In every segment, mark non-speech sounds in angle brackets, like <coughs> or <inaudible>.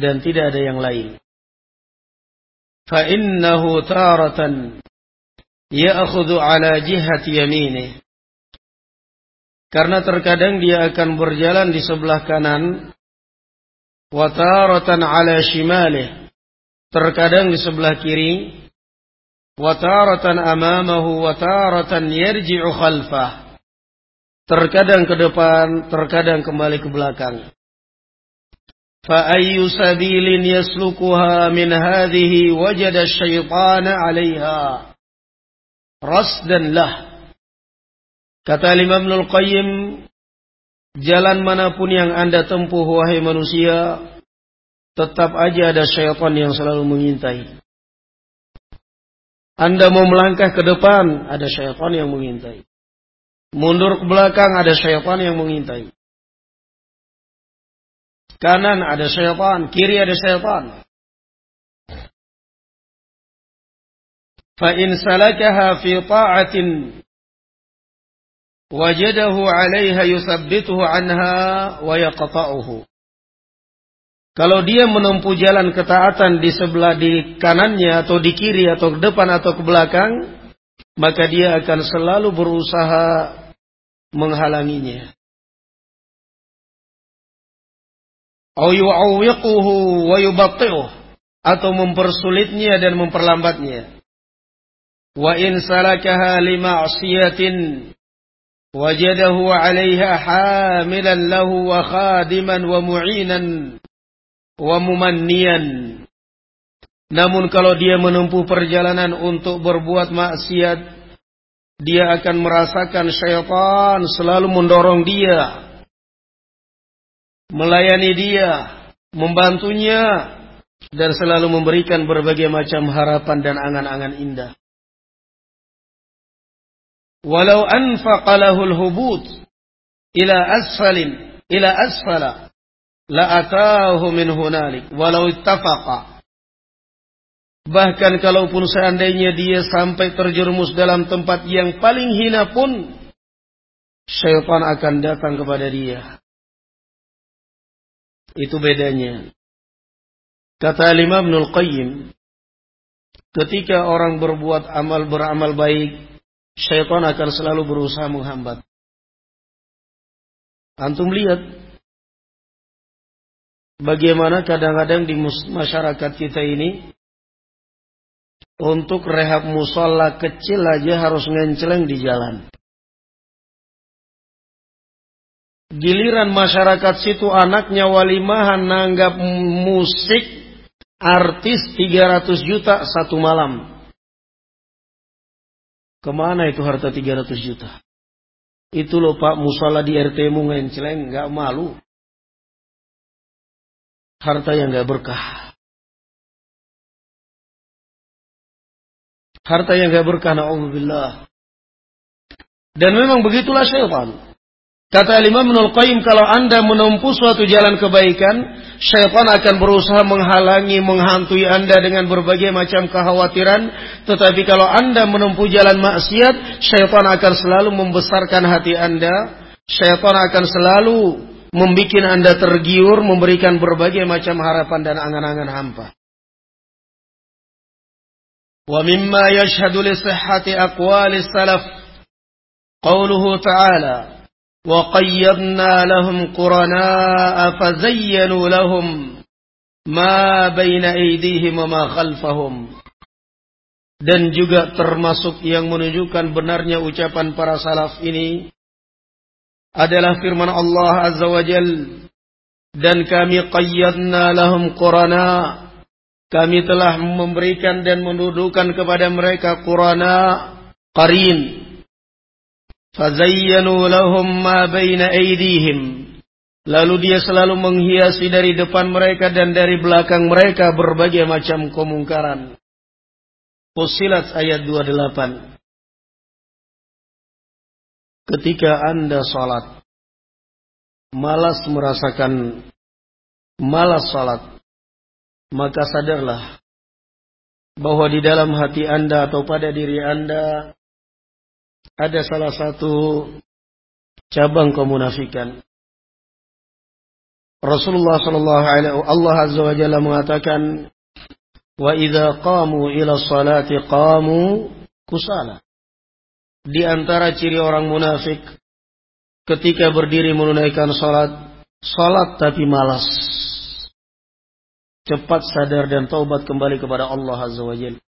dan tidak ada yang lain. Fa innahu taratan ya'khudhu ala jihati yaminih. Karena terkadang dia akan berjalan di sebelah kanan wa taratan ala shimalih. Terkadang di sebelah kiri wa taratan amamahu wa taratan yarji'u khalfah. Terkadang ke depan, terkadang kembali ke belakang. فأي سبيل يسلكها من هذه وجد الشيطان عليها رصدا له Kata Imam Ibnul Qayyim, jalan manapun yang Anda tempuh wahai manusia, tetap aja ada syaitan yang selalu mengintai. Anda mau melangkah ke depan, ada syaitan yang mengintai. Mundur ke belakang, ada syaitan yang mengintai. Kanan ada syaitan, kiri ada syaitan. Salakaha fi ta'atin wajadahu 'alaiha yusabbituhu 'anha wa yaqta'uhu. Kalau dia menempuh jalan ketaatan di sebelah di kanannya atau di kiri atau ke depan atau ke belakang, maka dia akan selalu berusaha menghalanginya. Atau mempersulitnya dan memperlambatnya. Wa in salakaha lima'siyatin wajadahu 'alaiha hamilan lahu wa khadiman wa mu'inan wa mumanniyan. Namun kalau dia menempuh perjalanan untuk berbuat maksiat, dia akan merasakan syaitan selalu mendorong dia melayani dia, membantunya, dan selalu memberikan berbagai macam harapan dan angan-angan indah. Walau anfaqalahul hubut ila asfalin ila asfala la atahu min hunalik walau ittafaqa Bahkan kalaupun seandainya dia sampai terjerumus dalam tempat yang paling hina pun, syaitan akan datang kepada dia. Itu bedanya. Kata Imam Ibnul Qayyim, ketika orang berbuat amal beramal baik, syaitan akan selalu berusaha menghambat. Antum lihat bagaimana kadang-kadang di masyarakat kita ini untuk rehab musola kecil aja harus ngenceleng di jalan. Giliran masyarakat situ anaknya walimahan nanggap musik artis 300 juta satu malam. Ke mana itu harta 300 juta? Itu loh Pak musola di RT mu ngenceleng nggak malu. Harta yang nggak berkah. Harta yang nggak berkah, na'udzubillah. Dan memang begitulah syaitan. Kata Imam Ibnul Qayyim kalau Anda menempuh suatu jalan kebaikan, syaitan akan berusaha menghalangi, menghantui Anda dengan berbagai macam kekhawatiran. Tetapi kalau Anda menempuh jalan maksiat, syaitan akan selalu membesarkan hati Anda. Syaitan akan selalu membuat Anda tergiur, memberikan berbagai macam harapan dan angan-angan hampa. Wa mimma yashhadu li sihhati aqwali salaf qawluhu ta'ala وقيضنا لهم قرناء فزينوا لهم ما بين أيديهم وما خلفهم dan juga termasuk yang menunjukkan benarnya ucapan para salaf ini adalah firman Allah Azza wa Jal dan kami qayyadna lahum qurana kami telah memberikan dan mendudukan kepada mereka qurana qarin Fazayyanu lahum ma baina aydihim. Lalu dia selalu menghiasi dari depan mereka dan dari belakang mereka berbagai macam kemungkaran. Fusilat ayat 28. Ketika Anda salat, malas merasakan malas salat, maka sadarlah bahwa di dalam hati Anda atau pada diri Anda ada salah satu cabang kemunafikan. Rasulullah sallallahu alaihi Allah azza wa jalla mengatakan wa idza qamu ila salati qamu kusala. Di antara ciri orang munafik ketika berdiri menunaikan salat, salat tapi malas. Cepat sadar dan taubat kembali kepada Allah Azza wa Jalla.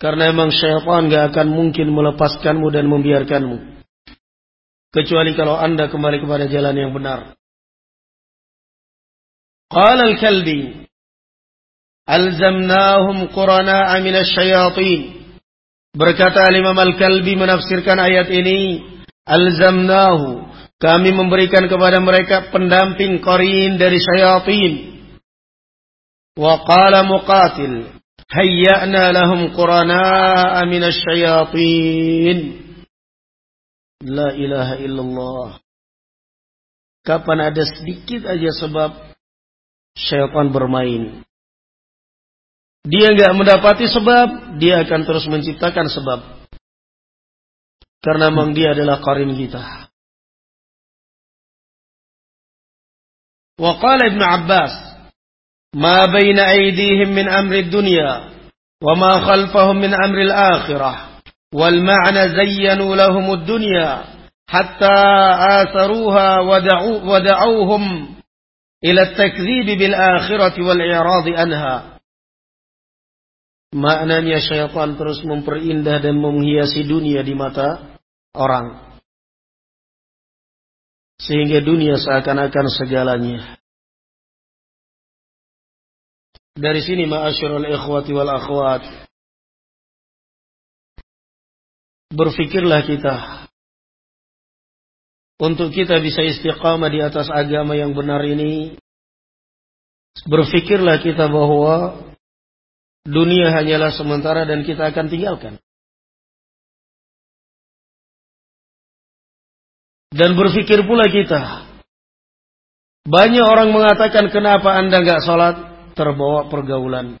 Karena emang syaitan gak akan mungkin melepaskanmu dan membiarkanmu. Kecuali kalau anda kembali kepada jalan yang benar. Qala al-kalbi. Alzamnahum qurana'a minasyayatin. Berkata Imam Al-Kalbi menafsirkan ayat ini, alzamnahu, kami memberikan kepada mereka pendamping qarin dari syayatin. Wa qala muqatil, hayya'na lahum qurana'a minasyayatin. La ilaha illallah. Kapan ada sedikit aja sebab syaitan bermain. Dia nggak mendapati sebab, dia akan terus menciptakan sebab. Karena memang dia adalah karin kita. Wa qala Ibn Abbas, "Ma baina aydihim min amri dunya wa ma khalfahum min amri al-akhirah." Wal ma'na zayyanu lahum ad-dunya hatta atharuha wa da'uhum ila at-takdhib bil akhirati wal i'rad anha. Maknanya syaitan terus memperindah dan menghiasi dunia di mata orang. Sehingga dunia seakan-akan segalanya. Dari sini ma'asyurul ikhwati wal akhwat. Berfikirlah kita. Untuk kita bisa istiqamah di atas agama yang benar ini. Berfikirlah kita bahwa Dunia hanyalah sementara dan kita akan tinggalkan. Dan berpikir pula kita. Banyak orang mengatakan kenapa anda nggak sholat? Terbawa pergaulan.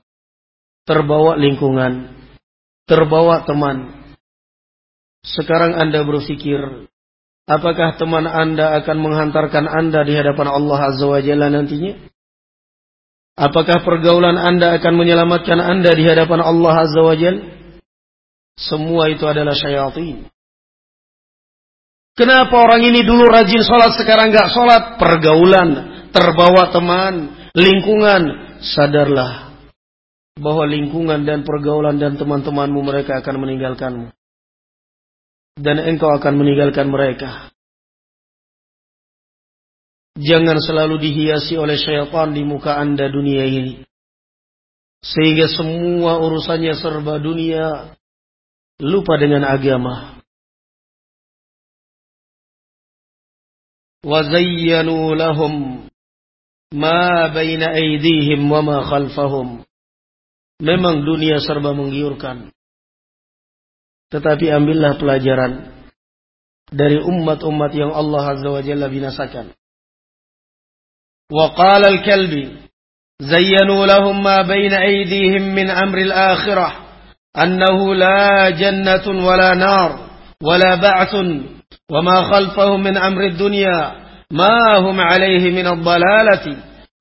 Terbawa lingkungan. Terbawa teman. Sekarang anda berpikir. Apakah teman anda akan menghantarkan anda di hadapan Allah Azza wa Jalla nantinya? Apakah pergaulan Anda akan menyelamatkan Anda di hadapan Allah Azza wa Jal? Semua itu adalah syaitan. Kenapa orang ini dulu rajin sholat, sekarang nggak sholat? Pergaulan, terbawa teman, lingkungan Sadarlah bahwa lingkungan dan pergaulan dan teman-temanmu mereka akan meninggalkanmu. Dan engkau akan meninggalkan mereka. Jangan selalu dihiasi oleh syaitan di muka anda dunia ini. Sehingga semua urusannya serba dunia. Lupa dengan agama. وَزَيَّنُوا لَهُمْ ma baina aidihim wa ma khalfahum. Memang dunia serba menggiurkan. Tetapi ambillah pelajaran dari umat-umat yang Allah Azza wa Jalla binasakan. Wa qala al-kalbi zayyanu lahum ma baina aydihim min amri al-akhirah annahu la jannatun wala nar wala ba'thun wa ma khalfahum min amri ad-dunya ما هم عليه من الضلالة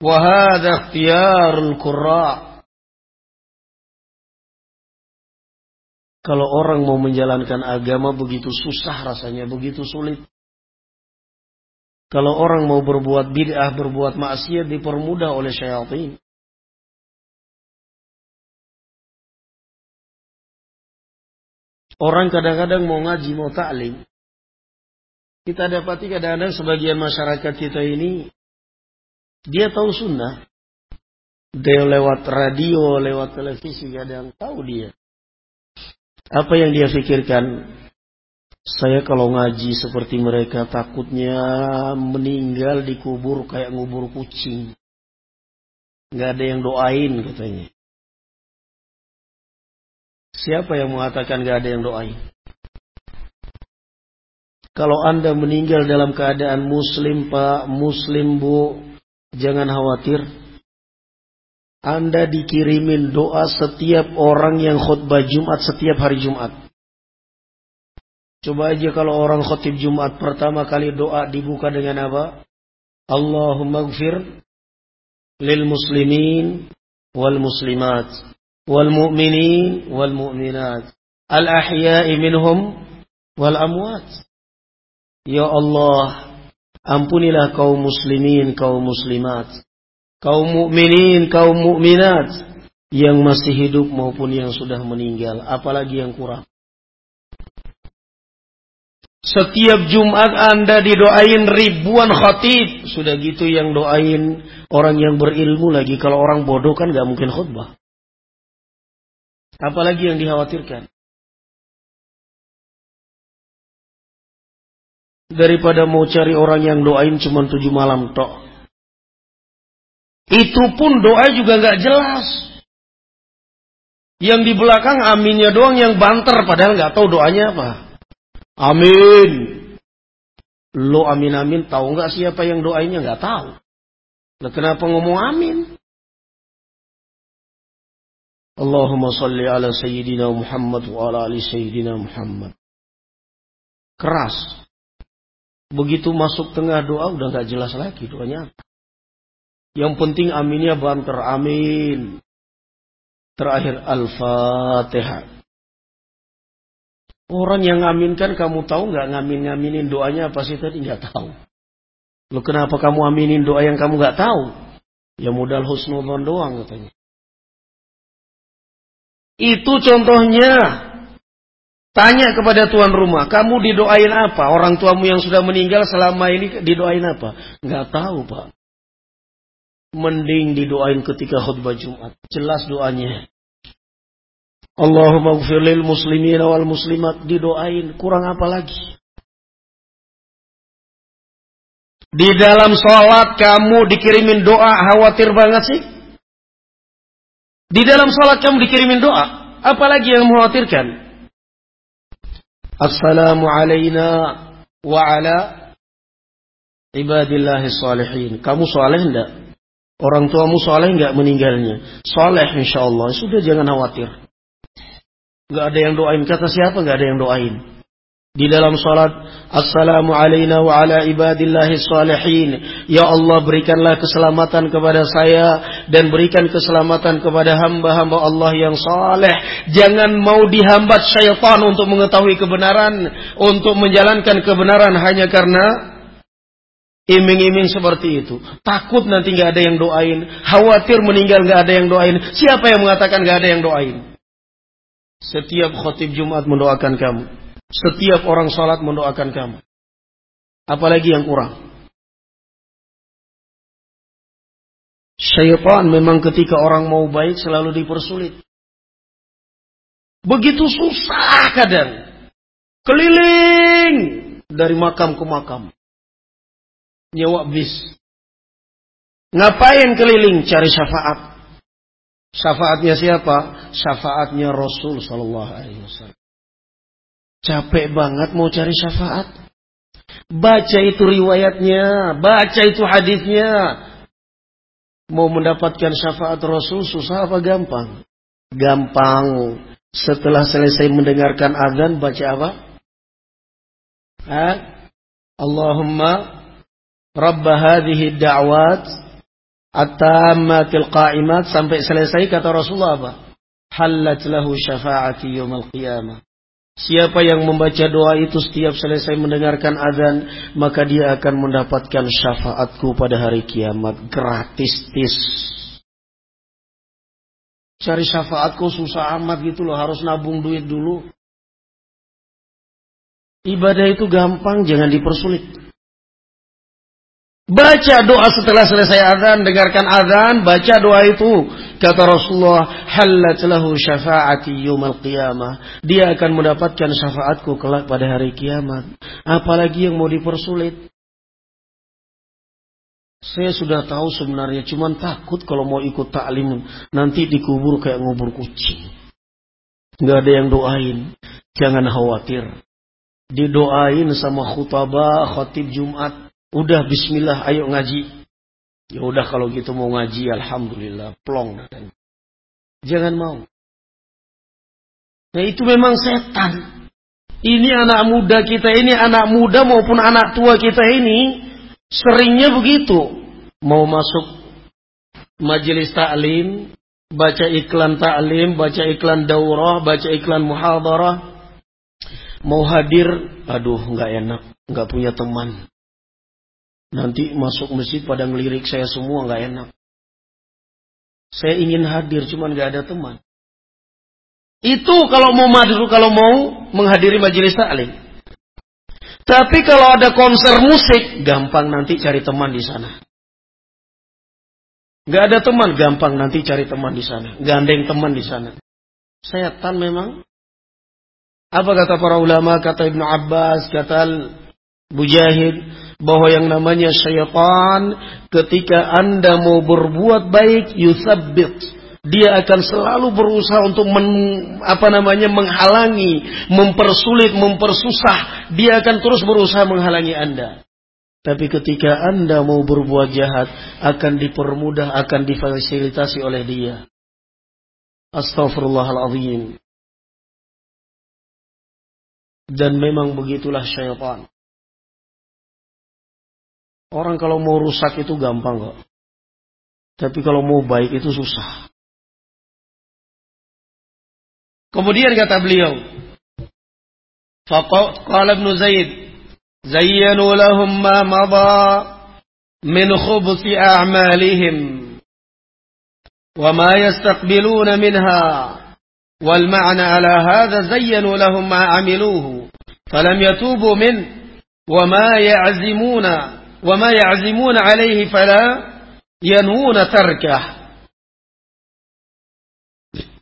وهذا اختيار القراء Kalau orang mau menjalankan agama begitu susah rasanya, begitu sulit. Kalau orang mau berbuat bid'ah, berbuat maksiat dipermudah oleh syaitan. Orang kadang-kadang mau ngaji, mau taklim. kita dapati kadang-kadang sebagian masyarakat kita ini dia tahu sunnah. Dia lewat radio, lewat televisi kadang tahu dia. Apa yang dia pikirkan? Saya kalau ngaji seperti mereka takutnya meninggal dikubur kayak ngubur kucing. Gak ada yang doain katanya. Siapa yang mengatakan gak ada yang doain? Kalau anda meninggal dalam keadaan muslim pak, muslim bu, jangan khawatir. Anda dikirimin doa setiap orang yang khutbah Jumat setiap hari Jumat. Coba aja kalau orang khotib Jumat pertama kali doa dibuka dengan apa? Allahumma gfir lil muslimin wal muslimat wal mu'minin wal mu'minat al ahya'i minhum wal amwat. Ya Allah, ampunilah kaum muslimin, kaum muslimat, kaum mukminin, kaum mukminat yang masih hidup maupun yang sudah meninggal, apalagi yang kurang. Setiap Jumat Anda didoain ribuan khatib. Sudah gitu yang doain orang yang berilmu lagi. Kalau orang bodoh kan gak mungkin khutbah. Apalagi yang dikhawatirkan. Daripada mau cari orang yang doain cuma tujuh malam tok. Itu pun doa juga gak jelas. Yang di belakang aminnya doang yang banter padahal gak tahu doanya apa. Amin. Lo amin amin tahu nggak siapa yang doainnya nggak tahu. Nah, kenapa ngomong amin? Allahumma salli ala sayyidina Muhammad wa ala ali sayyidina Muhammad. Keras. Begitu masuk tengah doa udah nggak jelas lagi doanya Yang penting aminnya banter amin. Terakhir Al-Fatihah. Orang yang ngaminkan kamu tahu nggak ngamin-ngaminin doanya apa sih tadi nggak tahu. Lo kenapa kamu aminin doa yang kamu nggak tahu? Ya modal husnudon doang katanya. Itu contohnya. Tanya kepada tuan rumah, kamu didoain apa? Orang tuamu yang sudah meninggal selama ini didoain apa? Nggak tahu pak. Mending didoain ketika khutbah Jumat. Jelas doanya. Allahumma gfir lil muslimin wal muslimat didoain kurang apa lagi di dalam sholat kamu dikirimin doa khawatir banget sih di dalam sholat kamu dikirimin doa apalagi yang mengkhawatirkan Alayna wa ala ibadillahi salihin. Kamu soleh enggak orang tuamu soleh enggak meninggalnya? Soleh insyaallah sudah jangan khawatir. Gak ada yang doain. Kata siapa gak ada yang doain? Di dalam salat Assalamu alayna wa ala ibadillahi salihin Ya Allah berikanlah keselamatan kepada saya Dan berikan keselamatan kepada hamba-hamba Allah yang saleh. Jangan mau dihambat syaitan untuk mengetahui kebenaran Untuk menjalankan kebenaran hanya karena Iming-iming seperti itu. Takut nanti gak ada yang doain Khawatir meninggal gak ada yang doain. Siapa yang mengatakan gak ada yang doain? Setiap khotib Jumat mendoakan kamu. Setiap orang sholat mendoakan kamu. Apalagi yang kurang. Syaitan memang ketika orang mau baik selalu dipersulit. Begitu susah kadang. Keliling dari makam ke makam. Nyewa bis. Ngapain keliling cari syafaat? Syafaatnya siapa? Syafaatnya Rasul Sallallahu Alaihi Wasallam. Capek banget mau cari syafaat. Baca itu riwayatnya, baca itu hadisnya. Mau mendapatkan syafaat Rasul susah apa gampang? Gampang. Setelah selesai mendengarkan azan baca apa? Ha? Allahumma Rabb hadhihi da'wat At-tammatil qa'imat sampai selesai kata Rasulullah apa? Halat lahu syafa'ati yawmal qiyamah. Siapa yang membaca doa itu setiap selesai mendengarkan azan, maka dia akan mendapatkan syafaatku pada hari kiamat gratis tis. Cari syafaatku susah amat gitu loh, harus nabung duit dulu. Ibadah itu gampang, jangan dipersulit. Baca doa setelah selesai azan, dengarkan azan, baca doa itu. Kata Rasulullah, halat lahu syafa'ati yumal qiyamah. Dia akan mendapatkan syafaatku kelak pada hari kiamat. Apalagi yang mau dipersulit. Saya sudah tahu sebenarnya, cuman takut kalau mau ikut taklim nanti dikubur kayak ngubur kucing. Gak ada yang doain. Jangan khawatir. Didoain sama khutbah, khatib Jumat, Udah bismillah ayo ngaji. Ya udah kalau gitu mau ngaji alhamdulillah plong. Jangan mau. Nah itu memang setan. Ini anak muda kita ini, anak muda maupun anak tua kita ini Seringnya begitu. Mau masuk majelis taklim, baca iklan taklim, baca iklan daurah, baca iklan muhadarah. Mau hadir, aduh nggak enak, nggak punya teman. Nanti masuk masjid pada ngelirik saya semua nggak enak. Saya ingin hadir, cuman nggak ada teman. Itu kalau mau madu, kalau mau menghadiri majelis taklim. Tapi kalau ada konser musik, gampang nanti cari teman di sana. Gak ada teman, gampang nanti cari teman di sana. Gandeng teman di sana. Setan memang. Apa kata para ulama, kata Ibnu Abbas, kata Mujahid, bahwa yang namanya syaitan ketika anda mau berbuat baik, yusabbit dia akan selalu berusaha untuk men, apa namanya menghalangi, mempersulit, mempersusah. Dia akan terus berusaha menghalangi Anda. Tapi ketika Anda mau berbuat jahat, akan dipermudah, akan difasilitasi oleh dia. Astaghfirullahaladzim. Dan memang begitulah syaitan. Orang kalau mau rusak itu gampang kok. Tapi kalau mau baik itu susah. Kemudian kata beliau, Faqala Ibn Zaid, zayyanu lahum ma mada min khubsi a'malihim wa ma yastaqbiluna minha wal ma'na ala hadha zayyanu lahum ma amiluhu falam yatubu min wa ma ya'zimuna wa ma ya'zimuna alayhi fala tarkah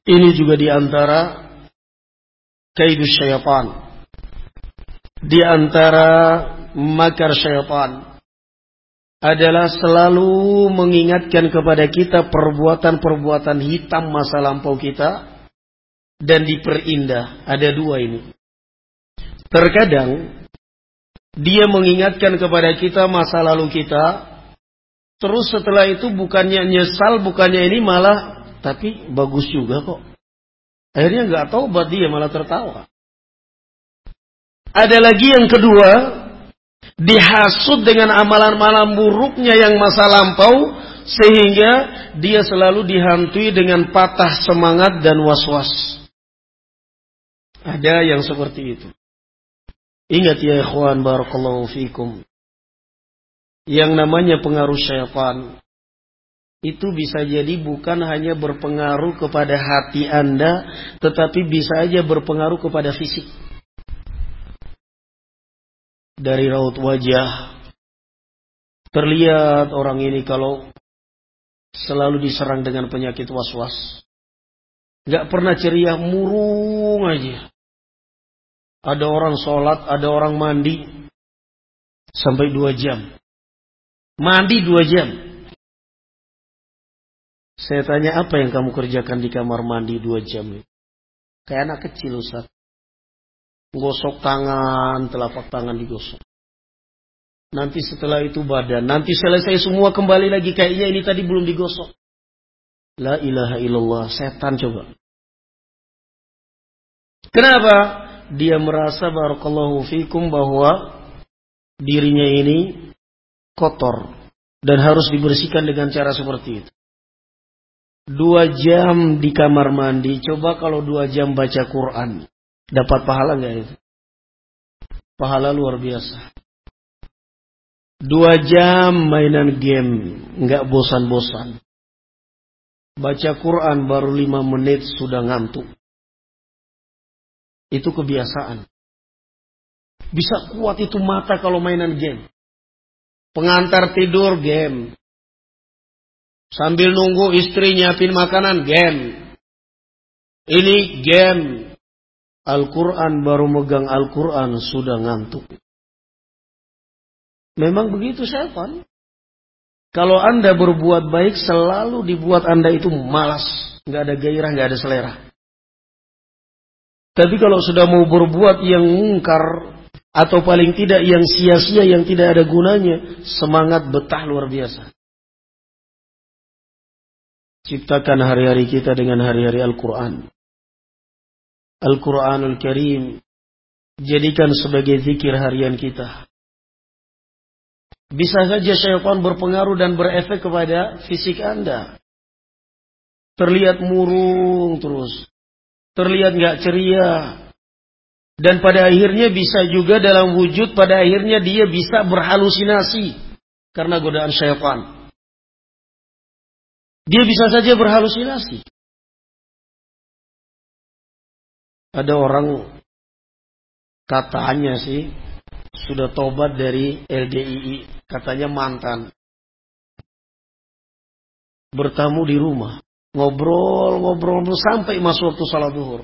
ini juga di antara kaidus syaitan. Di antara makar syaitan adalah selalu mengingatkan kepada kita perbuatan-perbuatan hitam masa lampau kita dan diperindah. Ada dua ini. Terkadang dia mengingatkan kepada kita masa lalu kita, terus setelah itu bukannya nyesal, bukannya ini malah tapi bagus juga kok. Akhirnya nggak tahu buat dia malah tertawa. Ada lagi yang kedua, dihasut dengan amalan-amalan buruknya yang masa lampau sehingga dia selalu dihantui dengan patah semangat dan was-was. Ada yang seperti itu. Ingat ya ikhwan barakallahu fikum. Yang namanya pengaruh syaitan itu bisa jadi bukan hanya berpengaruh kepada hati Anda, tetapi bisa aja berpengaruh kepada fisik. Dari raut wajah, terlihat orang ini kalau selalu diserang dengan penyakit was-was. Gak pernah ceria, murung aja. Ada orang sholat, ada orang mandi, sampai dua jam. Mandi dua jam. Saya tanya apa yang kamu kerjakan di kamar mandi dua jam Kayak anak kecil Ustaz. Gosok tangan, telapak tangan digosok. Nanti setelah itu badan. Nanti selesai semua kembali lagi. Kayaknya ini tadi belum digosok. La ilaha illallah. Setan coba. Kenapa? Dia merasa barakallahu fikum bahwa dirinya ini kotor. Dan harus dibersihkan dengan cara seperti itu. Dua jam di kamar mandi. Coba kalau dua jam baca Quran. Dapat pahala nggak itu? Pahala luar biasa. Dua jam mainan game. nggak bosan-bosan. Baca Quran baru lima menit sudah ngantuk. Itu kebiasaan. Bisa kuat itu mata kalau mainan game. Pengantar tidur game. Sambil nunggu istri nyiapin makanan, game. Ini game. Al-Quran baru megang Al-Quran sudah ngantuk. Memang begitu setan. Kalau anda berbuat baik selalu dibuat anda itu malas. Nggak ada gairah, nggak ada selera. Tapi kalau sudah mau berbuat yang mungkar atau paling tidak yang sia-sia yang tidak ada gunanya, semangat betah luar biasa. Ciptakan hari-hari kita dengan hari-hari Al-Quran. Al-Quranul Karim. Jadikan sebagai zikir harian kita. Bisa saja syaitan berpengaruh dan berefek kepada fisik Anda. Terlihat murung terus. Terlihat nggak ceria. Dan pada akhirnya bisa juga dalam wujud pada akhirnya dia bisa berhalusinasi karena godaan syaitan. Dia bisa saja berhalusinasi. Ada orang katanya sih sudah tobat dari LDII, katanya mantan. Bertamu di rumah, ngobrol, ngobrol, ngobrol sampai masuk waktu salat duhur.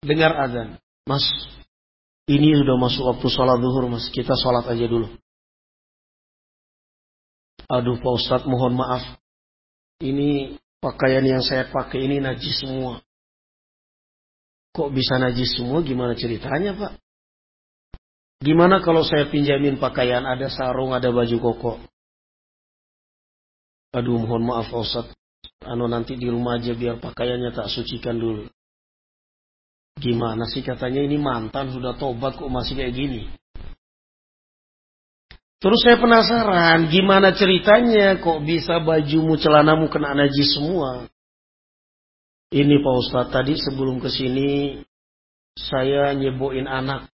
Dengar azan, Mas, ini sudah masuk waktu sholat duhur, Mas. Kita sholat aja dulu. Aduh, Pak Ustadz, mohon maaf. Ini pakaian yang saya pakai ini najis semua. Kok bisa najis semua? Gimana ceritanya, Pak? Gimana kalau saya pinjamin pakaian, ada sarung, ada baju koko? Aduh, mohon maaf, Pak Ustadz. Anu nanti di rumah aja biar pakaiannya tak sucikan dulu. Gimana sih katanya ini mantan sudah tobat kok masih kayak gini. Terus saya penasaran gimana ceritanya kok bisa bajumu celanamu kena najis semua. Ini Pak Ustadz tadi sebelum ke sini saya nyeboin anak.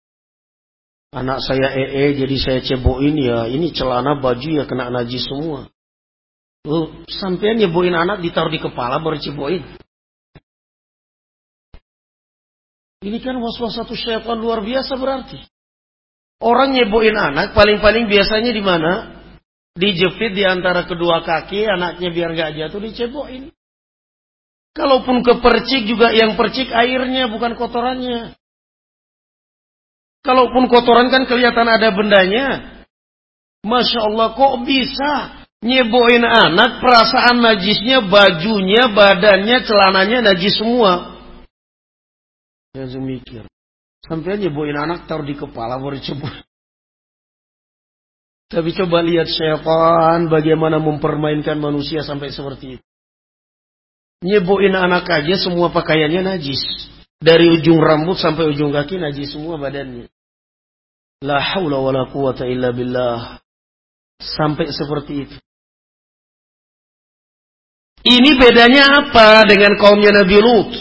Anak saya EE jadi saya ceboin ya ini celana baju ya kena najis semua. Loh, sampean nyeboin anak ditaruh di kepala baru ceboin. Ini kan was-was satu syaitan luar biasa berarti. Orang nyeboin anak paling-paling biasanya di mana? Dijepit di antara kedua kaki, anaknya biar gak jatuh diceboin. Kalaupun kepercik juga yang percik airnya bukan kotorannya. Kalaupun kotoran kan kelihatan ada bendanya. Masya Allah kok bisa nyeboin anak perasaan najisnya, bajunya, badannya, celananya najis semua. Saya mikir. Sampai nyeboin anak taruh di kepala baru coba. Tapi coba lihat syaitan bagaimana mempermainkan manusia sampai seperti itu. Nyeboin anak aja semua pakaiannya najis. Dari ujung rambut sampai ujung kaki najis semua badannya. La haula wa la quwata illa billah. Sampai seperti itu. Ini bedanya apa dengan kaumnya Nabi Lut?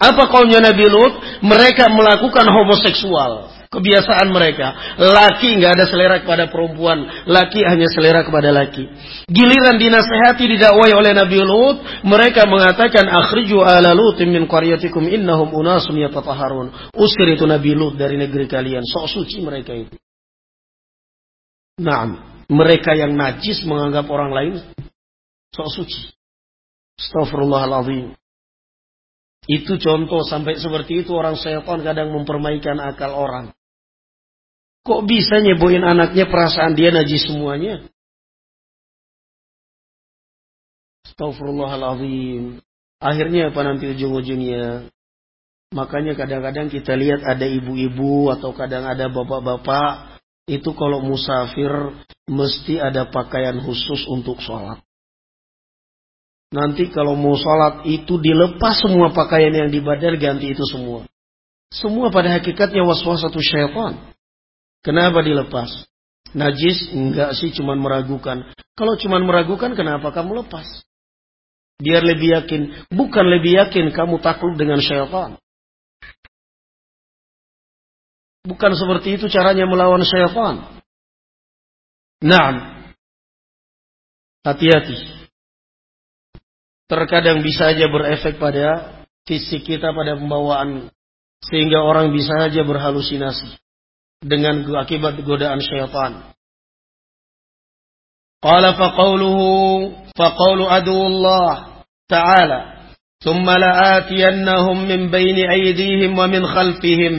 Apa kaumnya Nabi Lut? Mereka melakukan homoseksual. Kebiasaan mereka. Laki nggak ada selera kepada perempuan. Laki hanya selera kepada laki. Giliran dinasehati didakwai oleh Nabi Lut. Mereka mengatakan. Akhriju ala lutim min qaryatikum innahum unasum yatataharun. Usir itu Nabi Lut dari negeri kalian. Sok suci mereka itu. Nah, mereka yang najis menganggap orang lain sok suci. Astaghfirullahaladzim. Itu contoh sampai seperti itu orang setan kadang mempermaikan akal orang. Kok bisa nyeboin anaknya perasaan dia najis semuanya? Astagfirullahaladzim. Akhirnya apa nanti ujung-ujungnya? Makanya kadang-kadang kita lihat ada ibu-ibu atau kadang ada bapak-bapak. Itu kalau musafir mesti ada pakaian khusus untuk sholat. Nanti kalau mau sholat itu dilepas semua pakaian yang di badan ganti itu semua. Semua pada hakikatnya was-was satu syaitan. Kenapa dilepas? Najis enggak sih cuman meragukan. Kalau cuman meragukan kenapa kamu lepas? Biar lebih yakin. Bukan lebih yakin kamu takluk dengan syaitan. Bukan seperti itu caranya melawan syaitan. Nah, hati-hati terkadang bisa saja berefek pada fisik kita pada pembawaan sehingga orang bisa saja berhalusinasi dengan akibat godaan syaitan. Qala faqawluhu faqawlu adullah ta'ala thumma la'atiyannahum min baini aydihim wa min khalfihim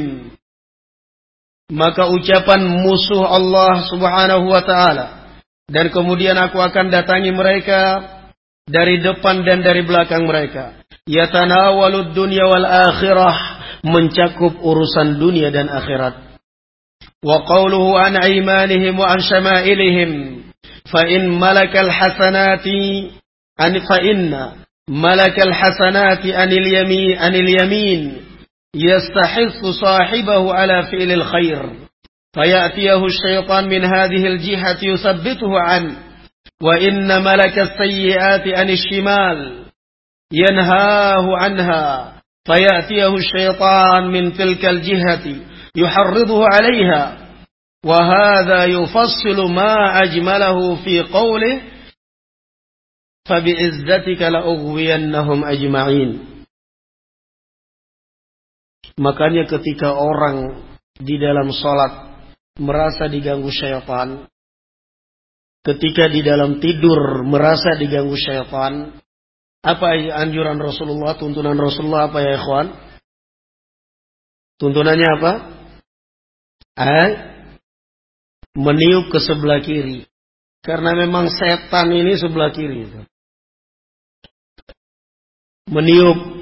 maka ucapan musuh Allah Subhanahu wa taala dan kemudian aku akan datangi mereka dari depan dan dari belakang mereka. Yatanawalud dunya wal akhirah mencakup urusan dunia dan akhirat. Wa qawluhu an aymanihim wa an syama'ilihim fa in malakal hasanati an fa inna malakal hasanati anil yamin anil yamin yastahissu sahibahu ala fi'lil khair فيأتيه الشيطان من هذه الجهة يثبته عنه وإن ملك السيئات عن الشمال ينهاه عنها فيأتيه الشيطان من تلك الجهة يحرضه عليها وهذا يفصل ما أجمله في قوله فبعزتك لأغوينهم أجمعين. Makanya ketika orang di dalam sholat merasa diganggu syaitan, ketika di dalam tidur merasa diganggu syaitan, apa anjuran Rasulullah, tuntunan Rasulullah apa ya ikhwan? Tuntunannya apa? Eh? Meniup ke sebelah kiri. Karena memang setan ini sebelah kiri. Meniup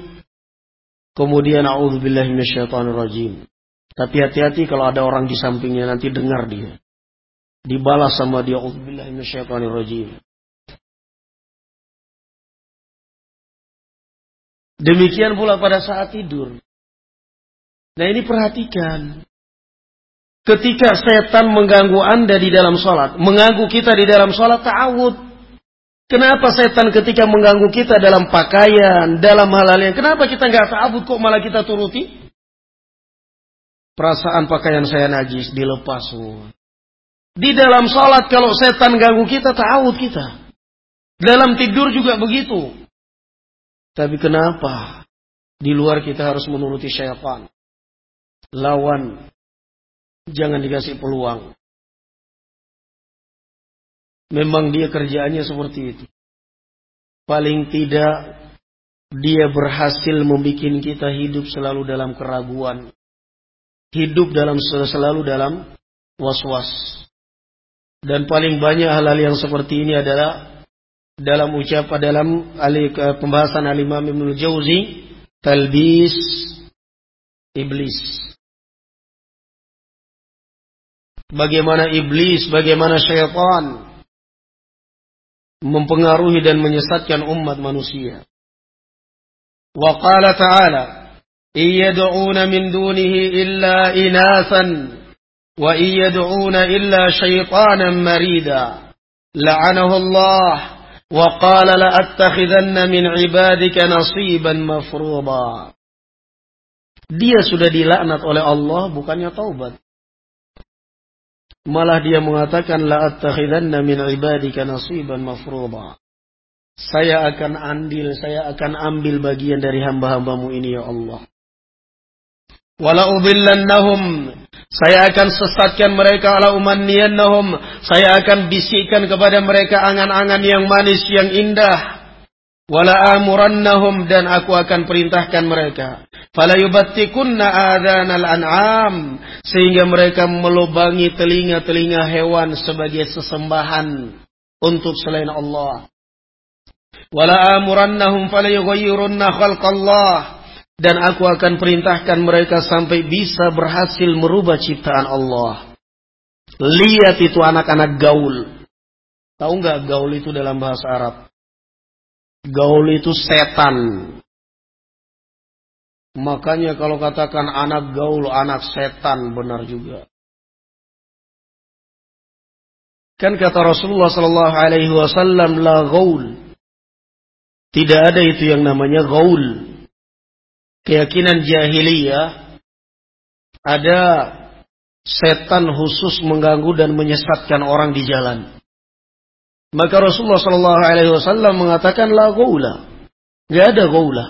Kemudian a'udzubillahi rajim. Tapi hati-hati kalau ada orang di sampingnya nanti dengar dia. Dibalas sama dia a'udzubillahi rajim. Demikian pula pada saat tidur. Nah ini perhatikan. Ketika setan mengganggu anda di dalam sholat. Mengganggu kita di dalam sholat ta'awud. Kenapa setan ketika mengganggu kita dalam pakaian, dalam hal-hal yang kenapa kita nggak ta'abud kok malah kita turuti? Perasaan pakaian saya najis dilepas semua. Di dalam sholat kalau setan ganggu kita ta'awud kita. Dalam tidur juga begitu. Tapi kenapa di luar kita harus menuruti syaitan? Lawan. Jangan dikasih peluang. Memang dia kerjaannya seperti itu. Paling tidak dia berhasil membuat kita hidup selalu dalam keraguan. Hidup dalam selalu dalam was-was. Dan paling banyak hal-hal yang seperti ini adalah dalam ucapan dalam pembahasan Al-Imam Jauzi talbis iblis. Bagaimana iblis, bagaimana syaitan mempengaruhi dan menyesatkan umat manusia. Wa qala ta'ala, "Iyad'una min dunihi illa inasan iyad'una illa syaitanan marida." La'anahu Allah wa qala la'attakhidanna min ibadika nasiban mafruḍa. Dia sudah dilaknat oleh Allah bukannya taubat. Malah dia mengatakan la attakhidanna min ibadika nasiban mafruḍa. Saya akan andil, saya akan ambil bagian dari hamba-hambamu ini ya Allah. Wala ubillannahum. Saya akan sesatkan mereka ala umanniyannahum. Saya akan bisikkan kepada mereka angan-angan yang manis yang indah. Wala amurannahum dan aku akan perintahkan mereka. Fala yubattikunna adhanal an'am. Sehingga mereka melubangi telinga-telinga hewan sebagai sesembahan untuk selain Allah. Wala amurannahum fala yughayyirunna khalqallah. Dan aku akan perintahkan mereka sampai bisa berhasil merubah ciptaan Allah. Lihat itu anak-anak gaul. Tahu nggak gaul itu dalam bahasa Arab? Gaul itu setan. Makanya kalau katakan anak gaul, anak setan benar juga. Kan kata Rasulullah Sallallahu Alaihi Wasallam la gaul. Tidak ada itu yang namanya gaul. Keyakinan jahiliyah ada setan khusus mengganggu dan menyesatkan orang di jalan. Maka Rasulullah Shallallahu Alaihi Wasallam mengatakan la gaula, nggak ada gaula.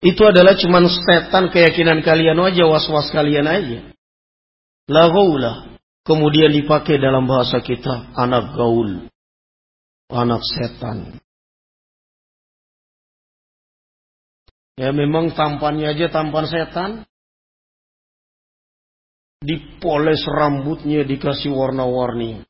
Itu adalah cuma setan keyakinan kalian aja, was-was kalian aja. La gaula. Kemudian dipakai dalam bahasa kita anak gaul, anak setan. Ya memang tampannya aja tampan setan. Dipoles rambutnya dikasih warna-warni.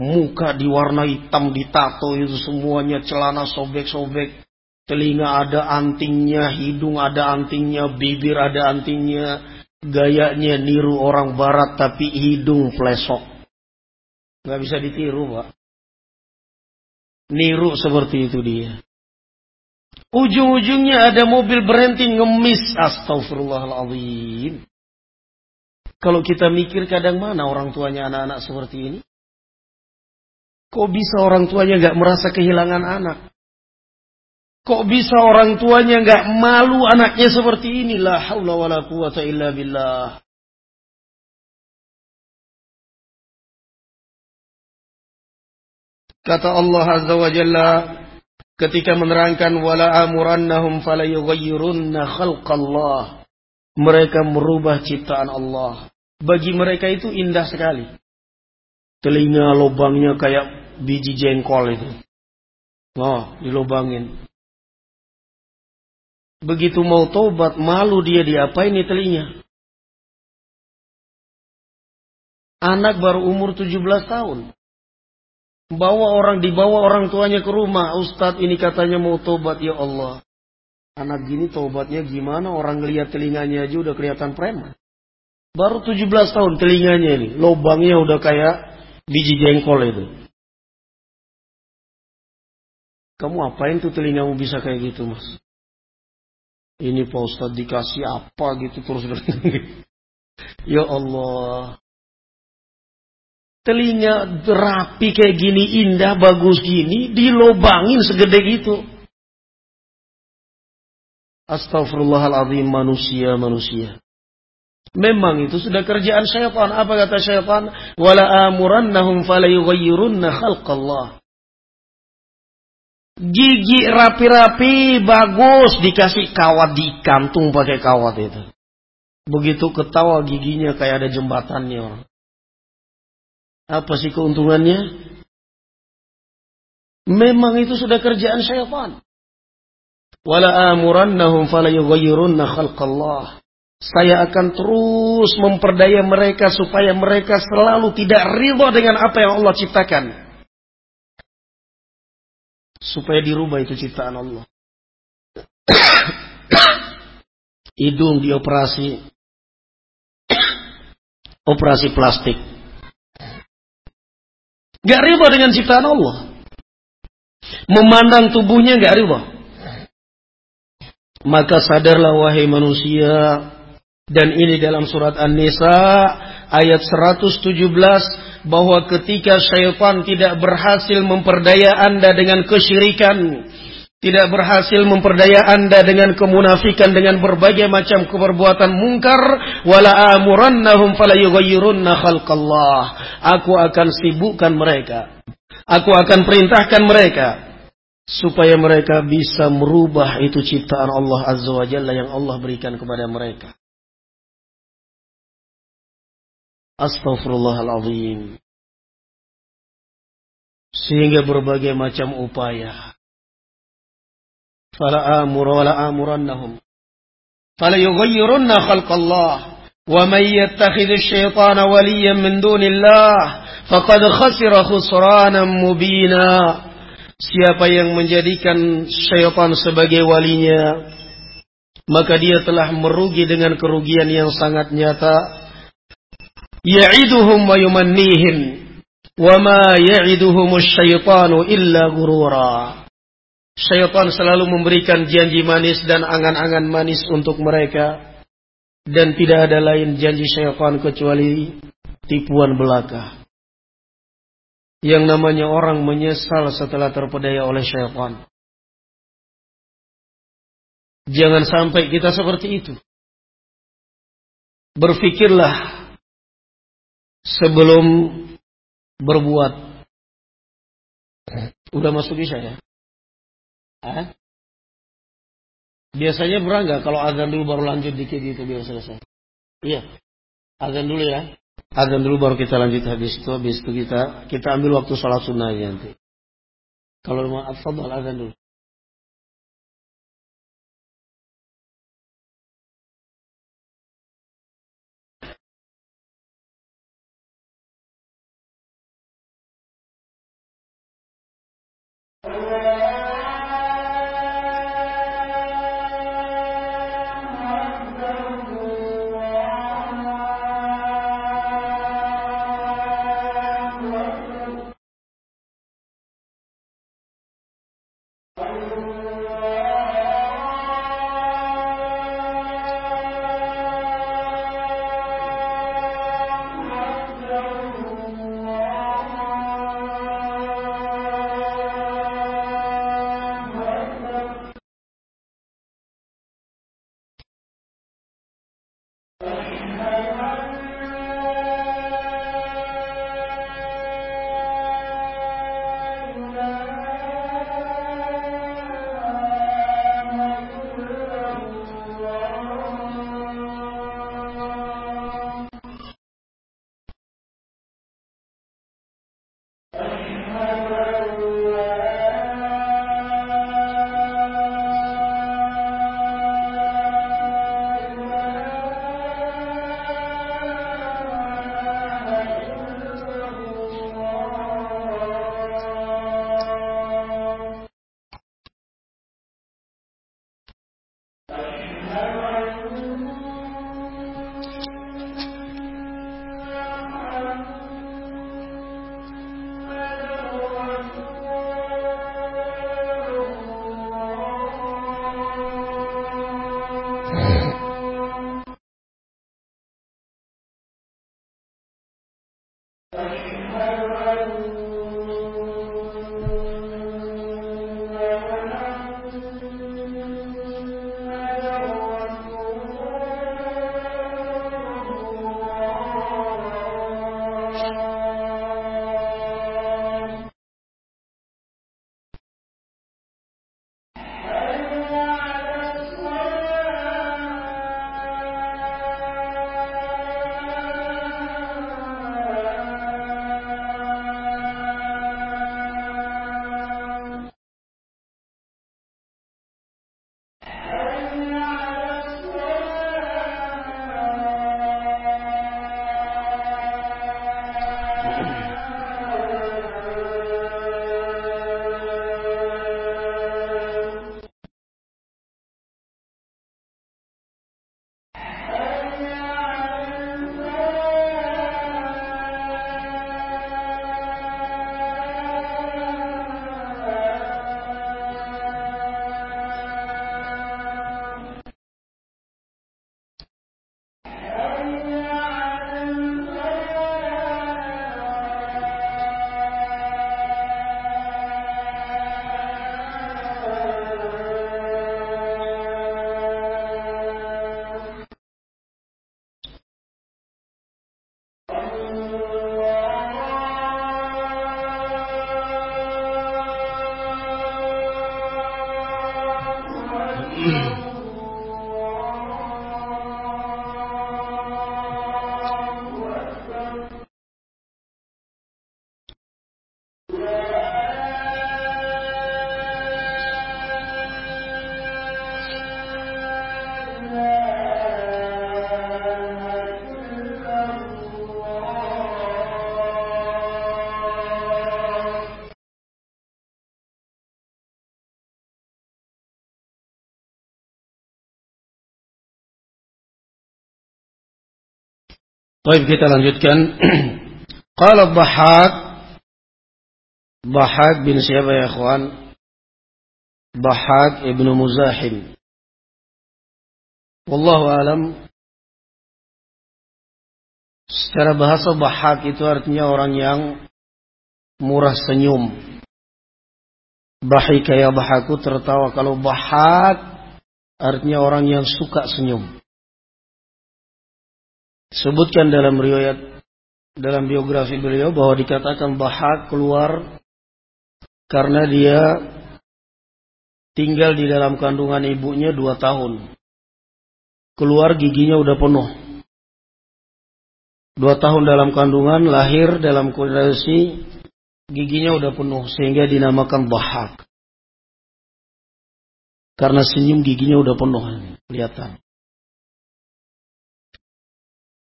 Muka diwarna hitam ditato itu semuanya celana sobek-sobek. Telinga ada antingnya hidung ada antingnya bibir ada antingnya. Gayanya niru orang barat tapi hidung flesok. Nggak bisa ditiru pak. Niru seperti itu dia ujung-ujungnya ada mobil berhenti ngemis astagfirullahaladzim Kalau kita mikir kadang mana orang tuanya anak-anak seperti ini? Kok bisa orang tuanya nggak merasa kehilangan anak? Kok bisa orang tuanya nggak malu anaknya seperti ini? La haula wala quwata illa billah. Kata Allah Azza wa Jalla ketika menerangkan wala amurannahum fala yughayyirunna khalqallah. Mereka merubah ciptaan Allah. Bagi mereka itu indah sekali. Telinga lubangnya kayak biji jengkol itu. Oh, dilobangin. Begitu mau tobat, malu dia diapain nih telinga. Anak baru umur 17 tahun. Bawa orang, dibawa orang tuanya ke rumah. Ustadz ini katanya mau tobat, ya Allah. Anak gini tobatnya gimana? Orang ngeliat telinganya aja udah kelihatan preman. Baru 17 tahun telinganya ini. Lobangnya udah kayak biji jengkol itu. Kamu apain tuh telingamu bisa kayak gitu mas? Ini Pak Ustadz dikasih apa gitu terus <laughs> Ya Allah. Telinga rapi kayak gini, indah, bagus gini, dilobangin segede gitu. Astagfirullahaladzim manusia, manusia. Memang itu sudah kerjaan syaitan. Apa kata syaitan? Wala amurannahum falayughayyirunna khalqallah. Gigi rapi-rapi, bagus, dikasih kawat di kantung pakai kawat itu. Begitu ketawa giginya kayak ada jembatannya orang. Apa sih keuntungannya? Memang itu sudah kerjaan syaitan. Wala amurannahum falayughayyirunna khalqallah. Saya akan terus memperdaya mereka supaya mereka selalu tidak ridho dengan apa yang Allah ciptakan. Supaya dirubah itu ciptaan Allah. <coughs> Hidung dioperasi. <coughs> Operasi plastik. Gak riba dengan ciptaan Allah. Memandang tubuhnya gak riba. Maka sadarlah wahai manusia dan ini dalam surat An-Nisa ayat 117 bahwa ketika syaitan tidak berhasil memperdaya Anda dengan kesyirikan, tidak berhasil memperdaya Anda dengan kemunafikan dengan berbagai macam keperbuatan mungkar, wala amurannahum fala yughayyirunna khalqallah. Aku akan sibukkan mereka. Aku akan perintahkan mereka supaya mereka bisa merubah itu ciptaan Allah Azza wa Jalla yang Allah berikan kepada mereka. Astaghfirullahaladzim. Sehingga berbagai macam upaya. Fala amur wala amurannahum. Fala yughayyirunna khalqallah. Wa man yattakhidhu syaitana waliyan min dunillah. Faqad khasira khusranan mubina. Siapa yang menjadikan syaitan sebagai walinya. Maka dia telah merugi dengan kerugian yang sangat nyata ya'iduhum wa yumannihim wa ma ya'iduhum syaitanu illa gurura. Syaitan selalu memberikan janji manis dan angan-angan manis untuk mereka dan tidak ada lain janji syaitan kecuali tipuan belaka. Yang namanya orang menyesal setelah terpedaya oleh syaitan. Jangan sampai kita seperti itu. Berfikirlah sebelum berbuat. Udah masuk isya ya? Hah? Biasanya berangga kalau azan dulu baru lanjut dikit itu biar selesai. Iya. Azan dulu ya. Azan dulu baru kita lanjut habis itu habis itu kita kita ambil waktu sholat sunnah nanti. Kalau mau azan dulu. Thank you. Baik kita lanjutkan. <clears throat> Qala Dhahak Dhahak bin siapa ya ikhwan? Dhahak ibnu Muzahim. Wallahu alam. Secara bahasa Dhahak itu artinya orang yang murah senyum. Bahika ya bahaku tertawa. Kalau bahak artinya orang yang suka senyum. Sebutkan dalam riwayat dalam biografi beliau bahwa dikatakan Bahak keluar karena dia tinggal di dalam kandungan ibunya dua tahun. Keluar giginya udah penuh. Dua tahun dalam kandungan, lahir dalam kondisi giginya udah penuh sehingga dinamakan Bahak. Karena senyum giginya udah penuh, kelihatan.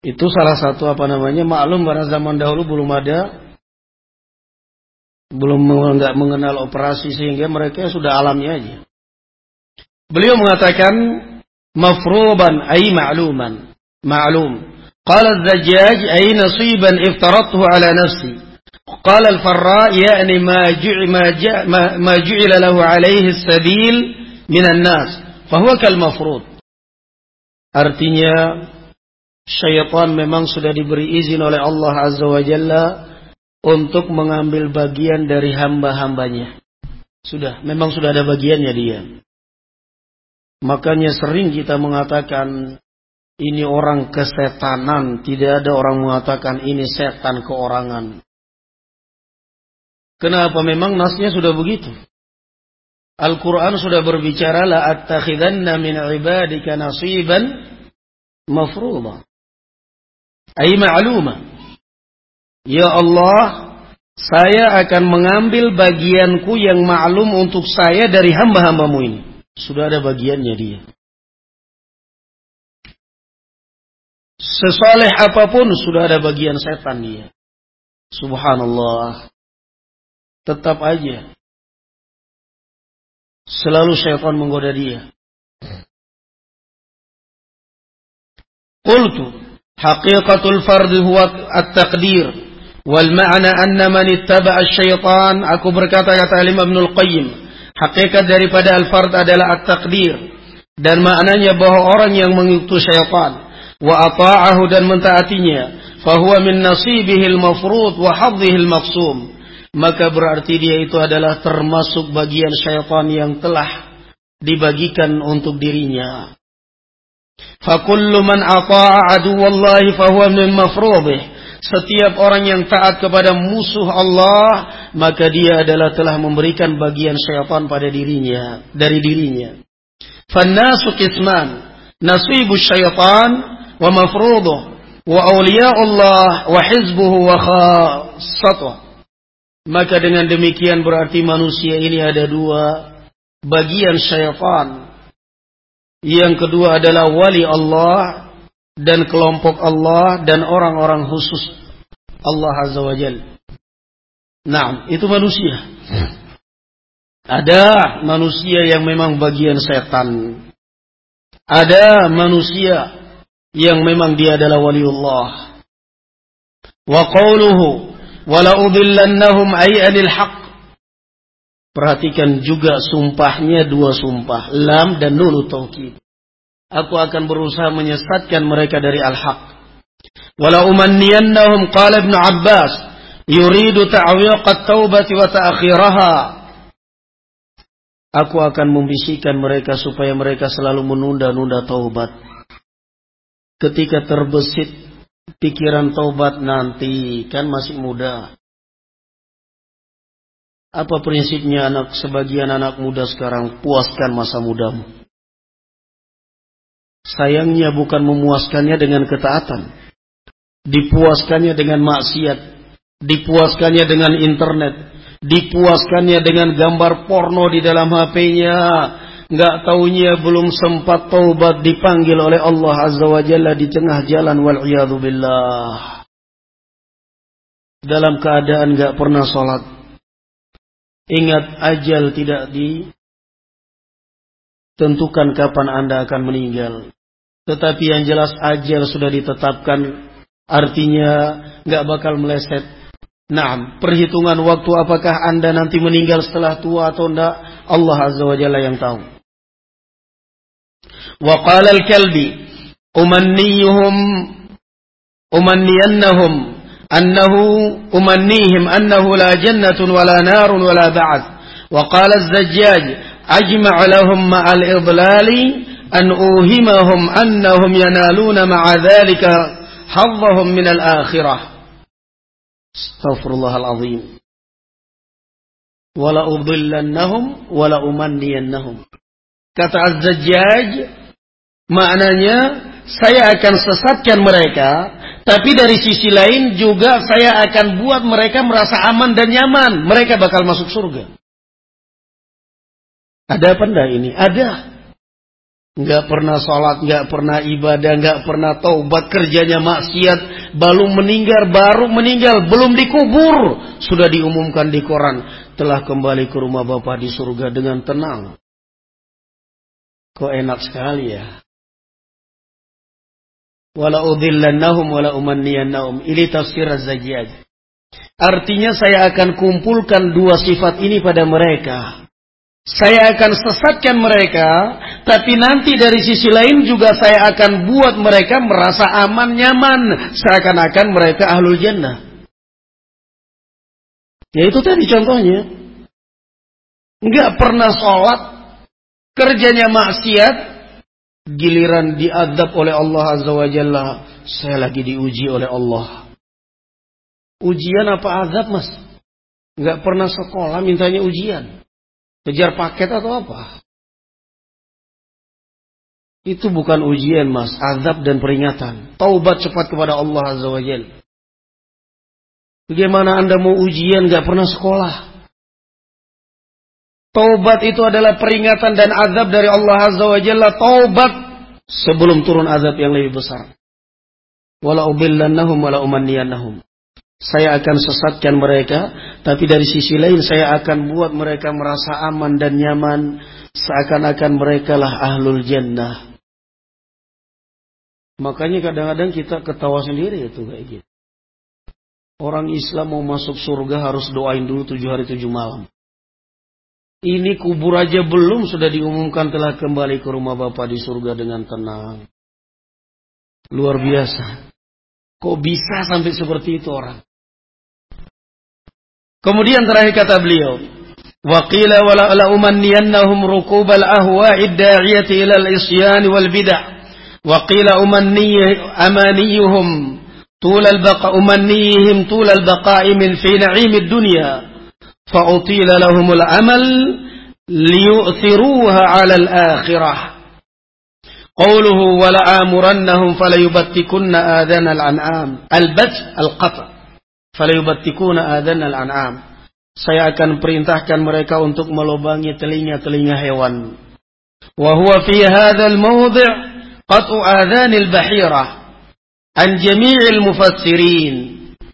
Itu salah satu apa namanya maklum pada zaman dahulu belum ada belum nggak mengenal operasi sehingga mereka sudah alami aja. Beliau mengatakan mafruban ay ma'luman. Ma'lum. Qala az-Zajjaj ay nasiban iftaradtuhu ala nafsi. Qala al-Farra yani ma ju'ila ma, ju'ila lahu alayhi as-sabil min an-nas. Fahuwa kal mafrud. Artinya syaitan memang sudah diberi izin oleh Allah Azza wa Jalla untuk mengambil bagian dari hamba-hambanya. Sudah, memang sudah ada bagiannya dia. Makanya sering kita mengatakan ini orang kesetanan, tidak ada orang mengatakan ini setan keorangan. Kenapa memang nasnya sudah begitu? Al-Quran sudah berbicara la attakhidanna min ibadika nasiban mafruḍa. Ay ma'luma. Ya Allah, saya akan mengambil bagianku yang maklum untuk saya dari hamba-hambamu ini. Sudah ada bagiannya dia. Sesoleh apa pun sudah ada bagian setan dia. Subhanallah. Tetap aja. Selalu syaitan menggoda dia. Qultu Haqiqatul fard huwa at-taqdir. Wal ma'na anna man ittaba asy-syaitan aku berkata kata Imam Ibnu daripada al-fard adalah at-taqdir. Dan maknanya bahwa orang yang mengikuti syaitan wa ata'ahu dan mentaatinya fahuwa min nasibihi al-mafrud wa hadhihi al-maqsum maka berarti dia itu adalah termasuk bagian syaitan yang telah dibagikan untuk dirinya Fakullu man ata'a aduwallahi fahuwa min mafrudih. Setiap orang yang taat kepada musuh Allah, maka dia adalah telah memberikan bagian syaitan pada dirinya, dari dirinya. Fannasu qisman, nasibu syaitan wa mafruduh, wa Allah wa hizbuhu wa khassatuh. Maka dengan demikian berarti manusia ini ada dua bagian syaitan yang kedua adalah wali Allah dan kelompok Allah dan orang-orang khusus Allah Azza wa Jal. Nah, itu manusia. Ada manusia yang memang bagian setan. Ada manusia yang memang dia adalah waliullah. Wa qawluhu wala udhillannahum ay anil haqq Perhatikan juga sumpahnya dua sumpah. Lam dan nunu taukid. Aku akan berusaha menyesatkan mereka dari al-haq. Wala umanniyannahum qala Ibn Abbas. Yuridu ta'wiqat taubati wa ta'akhiraha. Aku akan membisikkan mereka supaya mereka selalu menunda-nunda taubat. Ketika terbesit pikiran taubat nanti, kan masih muda. Apa prinsipnya anak sebagian anak muda sekarang puaskan masa mudamu. Sayangnya bukan memuaskannya dengan ketaatan. Dipuaskannya dengan maksiat. Dipuaskannya dengan internet. Dipuaskannya dengan gambar porno di dalam HP-nya. Nggak taunya belum sempat taubat dipanggil oleh Allah Azza wa Jalla di tengah jalan wal billah. Dalam keadaan nggak pernah sholat. Ingat ajal tidak ditentukan kapan Anda akan meninggal. Tetapi yang jelas ajal sudah ditetapkan. Artinya nggak bakal meleset. Nah, perhitungan waktu apakah anda nanti meninggal setelah tua atau tidak, Allah Azza wa Jalla yang tahu. Wa qala al-kalbi umanniyuhum umanniyannahum annahu umannihim annahu la jannatun wala narun wala ba'd. Wa qala az-zajjaj ajma' lahum ma'al idlali an uhimahum annahum yanaluna ma'a dhalika hazzahum min al-akhirah. Astaghfirullahalazim. Wala udhillannahum wala umanniyannahum. Kata Az-Zajjaj maknanya saya akan sesatkan mereka tapi dari sisi lain juga saya akan buat mereka merasa aman dan nyaman. Mereka bakal masuk surga. Ada apa enggak ini? Ada nggak pernah sholat, nggak pernah ibadah, nggak pernah taubat, kerjanya maksiat, baru meninggal, baru meninggal, belum dikubur, sudah diumumkan di koran, telah kembali ke rumah Bapak di surga dengan tenang. Kok enak sekali ya. Wala udhillannahum wala umanniyannahum. Ini tafsir Az-Zajjaj. Artinya saya akan kumpulkan dua sifat ini pada mereka. Saya akan sesatkan mereka, tapi nanti dari sisi lain juga saya akan buat mereka merasa aman, nyaman, seakan-akan mereka ahlul jannah. Ya itu tadi contohnya. Enggak pernah sholat, kerjanya maksiat, giliran diadab oleh Allah Azza wa Jalla, saya lagi diuji oleh Allah. Ujian apa azab mas? Enggak pernah sekolah mintanya ujian. Kejar paket atau apa? Itu bukan ujian mas, azab dan peringatan. Taubat cepat kepada Allah Azza wa Jal. Bagaimana anda mau ujian gak pernah sekolah? Taubat itu adalah peringatan dan azab dari Allah Azza wa Jalla. Taubat sebelum turun azab yang lebih besar. Wala ubillannahum wala umanniyannahum. Saya akan sesatkan mereka, tapi dari sisi lain saya akan buat mereka merasa aman dan nyaman, seakan-akan mereka lah ahlul jannah. Makanya kadang-kadang kita ketawa sendiri itu kayak gitu. Orang Islam mau masuk surga harus doain dulu tujuh hari tujuh malam. Ini kubur aja belum sudah diumumkan telah kembali ke rumah Bapak di surga dengan tenang. Luar biasa. Kok bisa sampai seperti itu orang? Kemudian terakhir kata beliau, wa qila wala la umanniyannahum rukubal ahwa'id da'iyati ila al-isyan wal bid'ah wa qila umanniy amaniyuhum طول البقاء أمنيهم طول البقاء من في نعيم الدنيا فأطيل لهم الأمل ليؤثروها على الآخرة قوله ولآمرنهم فليبتكن آذان الأنعام البت القطع falayubattikuna adhan al-an'am. Saya akan perintahkan mereka untuk melubangi telinga-telinga hewan. Wa huwa fi hadzal mawdi' qat'u adhanil bahira an jami'il mufassirin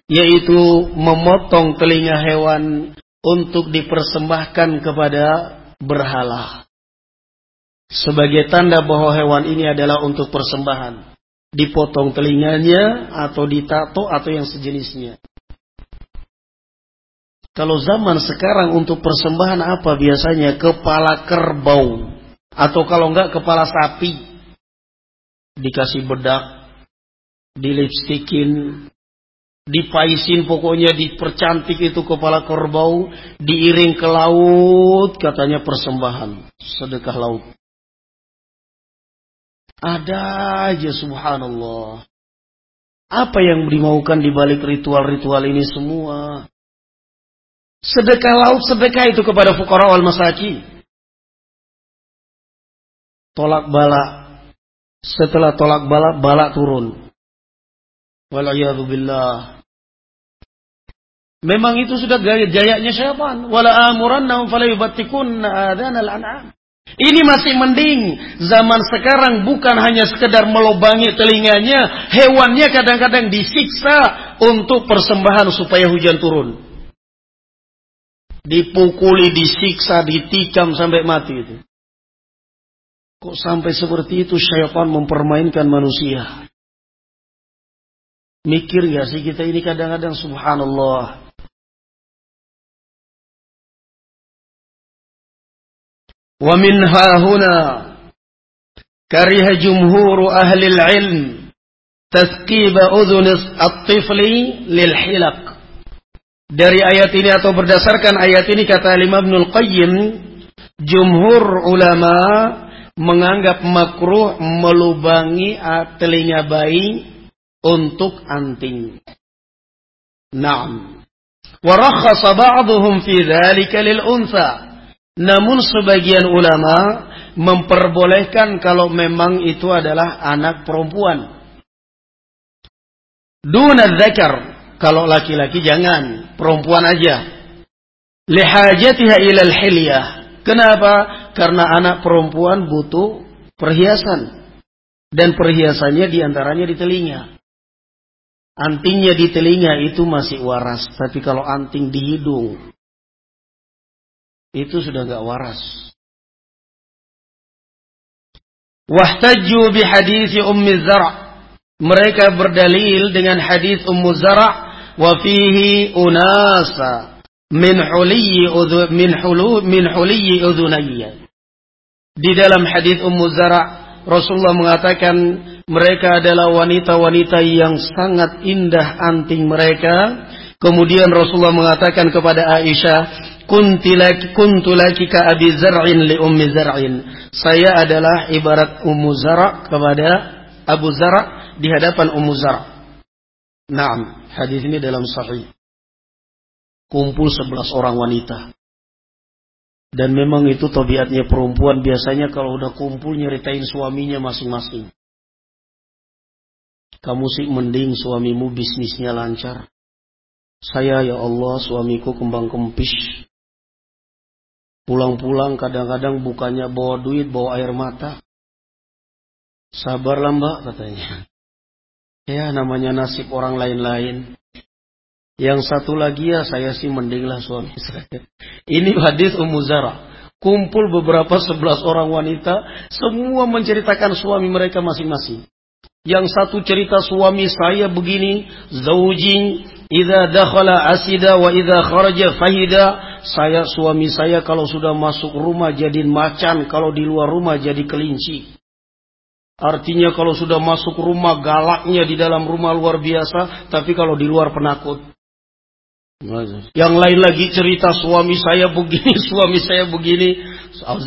yaitu memotong telinga hewan untuk dipersembahkan kepada berhala. Sebagai tanda bahwa hewan ini adalah untuk persembahan. Dipotong telinganya atau ditato atau yang sejenisnya. Kalau zaman sekarang untuk persembahan apa biasanya? Kepala kerbau. Atau kalau enggak kepala sapi. Dikasih bedak. Dilipstikin. Dipaisin pokoknya dipercantik itu kepala kerbau. Diiring ke laut. Katanya persembahan. Sedekah laut. Ada aja subhanallah. Apa yang dimaukan di balik ritual-ritual ini semua? Sedekah laut sedekah itu kepada fukara wal masakin. Tolak bala Setelah tolak balak, balak turun. Walayyadubillah. Memang itu sudah gaya-gayanya syaitan. Wala amurannahum fala yubattikunna adanal an'am. Ini masih mending. Zaman sekarang bukan hanya sekedar melobangi telinganya. Hewannya kadang-kadang disiksa untuk persembahan supaya hujan turun. Dipukuli, disiksa, ditikam sampai mati itu. Kok sampai seperti itu syaitan mempermainkan manusia? Mikir gak sih kita ini kadang-kadang subhanallah. Hahuna kariha jumhur ahli al-ilm tasqib udhun at-tifli lil hilaq. Dari ayat ini atau berdasarkan ayat ini kata Imam Ibnu Qayyim, jumhur ulama menganggap makruh melubangi telinga bayi untuk anting. Naam. Warakhasa ba'dhum fi dzalika lil unsa. Namun sebagian ulama memperbolehkan kalau memang itu adalah anak perempuan. Duna dzakar. Kalau laki-laki jangan, perempuan aja. Lihajatiha ilal hilyah. Kenapa? karena anak perempuan butuh perhiasan. Dan perhiasannya di antaranya di telinga. Antingnya di telinga itu masih waras. Tapi kalau anting di hidung, itu sudah gak waras. Wahtaju bi hadis Ummi Zara. Mereka berdalil dengan hadis Ummu Zara wa fihi unasa min huliyi min hulu min huliyi udhunayya. Di dalam hadis Ummu Zara Rasulullah mengatakan mereka adalah wanita-wanita yang sangat indah anting mereka. Kemudian Rasulullah mengatakan kepada Aisyah, "Kuntilaki kuntulaki ka Abi Zar'in li Ummi Zar'in." Saya adalah ibarat Ummu Zara kepada Abu Zara di hadapan Ummu Zara. Naam, hadis ini dalam sahih. Kumpul sebelas orang wanita. Dan memang itu tobiatnya perempuan biasanya kalau udah kumpul nyeritain suaminya masing-masing. Kamu sih mending suamimu bisnisnya lancar. Saya ya Allah suamiku kembang kempis. Pulang-pulang kadang-kadang bukannya bawa duit, bawa air mata. Sabarlah mbak katanya. Ya namanya nasib orang lain-lain. Yang satu lagi ya saya sih mendinglah suami saya. Ini hadis Ummu Zara. Kumpul beberapa sebelas orang wanita, semua menceritakan suami mereka masing-masing. Yang satu cerita suami saya begini, zauji idza dakhala asida wa idza kharaja fahida. Saya suami saya kalau sudah masuk rumah jadi macan, kalau di luar rumah jadi kelinci. Artinya kalau sudah masuk rumah galaknya di dalam rumah luar biasa, tapi kalau di luar penakut. Yang lain lagi cerita suami saya begini, <laughs> suami saya begini.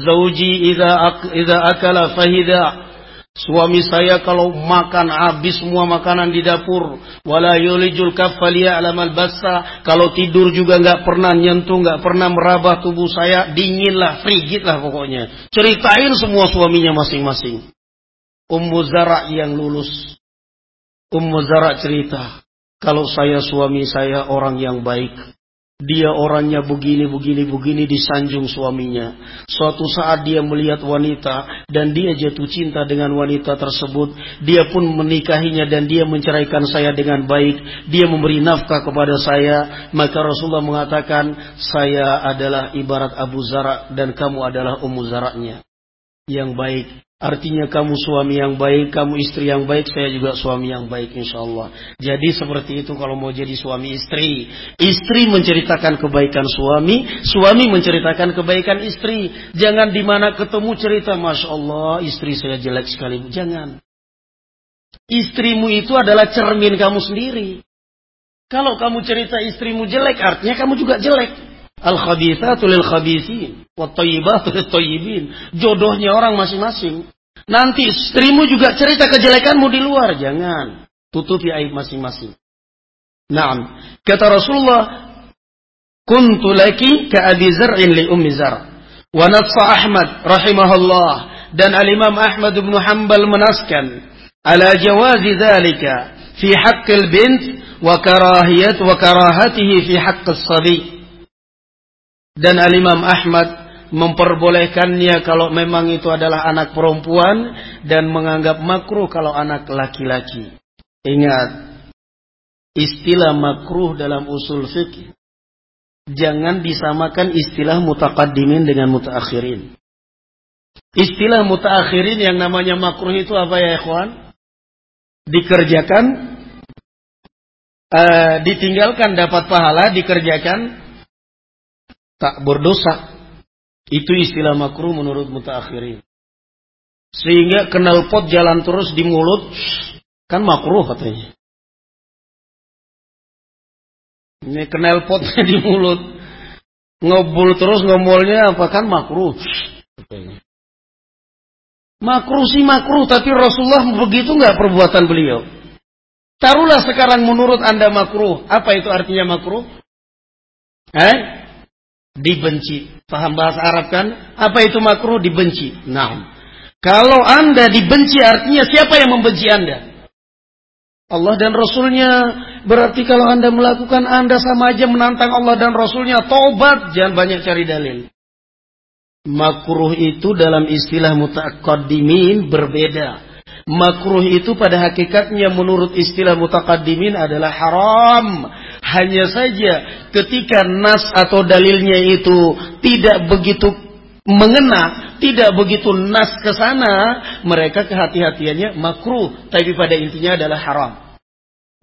Zauji idza akala fahida. Suami saya kalau makan habis semua makanan di dapur, wala yulijul kaffa liya'lamal bassa. Kalau tidur juga nggak pernah nyentuh, nggak pernah meraba tubuh saya, dingin lah, frigid lah pokoknya. Ceritain semua suaminya masing-masing. Ummu Zara yang lulus. Ummu Zara cerita, kalau saya suami saya orang yang baik, dia orangnya begini, begini, begini disanjung suaminya. Suatu saat dia melihat wanita dan dia jatuh cinta dengan wanita tersebut. Dia pun menikahinya dan dia menceraikan saya dengan baik. Dia memberi nafkah kepada saya. Maka Rasulullah mengatakan, saya adalah ibarat Abu Zara dan kamu adalah Ummu Zara'nya. Yang baik. Artinya kamu suami yang baik, kamu istri yang baik, saya juga suami yang baik insya Allah. Jadi seperti itu kalau mau jadi suami istri. Istri menceritakan kebaikan suami, suami menceritakan kebaikan istri. Jangan di mana ketemu cerita, Masya Allah istri saya jelek sekali. Jangan. Istrimu itu adalah cermin kamu sendiri. Kalau kamu cerita istrimu jelek, artinya kamu juga jelek. Al-khabithatu lil khabithin. Wa tayyibatu lil. Jodohnya orang masing-masing. Nanti istrimu juga cerita kejelekanmu di luar. Jangan. Tutupi aib masing-masing. Naam. Kata Rasulullah, Kuntu laki ka Zar'in li Ummi Zar. Wa Natsa Ahmad rahimahullah dan Al-Imam Ahmad bin Hanbal menaskan ala jawazi dzalika fi haqqil bint wa karahiyat wa karahatihi fi haqqis sabi. Dan Al-Imam Ahmad memperbolehkannya kalau memang itu adalah anak perempuan dan menganggap makruh kalau anak laki-laki. Ingat, istilah makruh dalam usul fikih jangan disamakan istilah mutaqaddimin dengan mutaakhirin. Istilah mutaakhirin yang namanya makruh itu apa ya ikhwan? Dikerjakan, uh, ditinggalkan dapat pahala, dikerjakan tak berdosa. Itu istilah makruh menurut mutaakhirin. Sehingga kenal pot jalan terus di mulut, kan makruh katanya. Ini kenal potnya di mulut. Ngobul terus ngomolnya apa kan makruh. Makruh sih makruh, tapi Rasulullah begitu nggak perbuatan beliau. Taruhlah sekarang menurut anda makruh. Apa itu artinya makruh? Eh? Dibenci. Paham bahasa Arab kan? Apa itu makruh? Dibenci. Nah. Kalau anda dibenci artinya siapa yang membenci anda? Allah dan Rasulnya berarti kalau anda melakukan anda sama aja menantang Allah dan Rasulnya tobat jangan banyak cari dalil makruh itu dalam istilah mutaqaddimin berbeda makruh itu pada hakikatnya menurut istilah mutaqaddimin adalah haram hanya saja ketika nas atau dalilnya itu tidak begitu mengena, tidak begitu nas ke sana, mereka kehati-hatiannya makruh, tapi pada intinya adalah haram.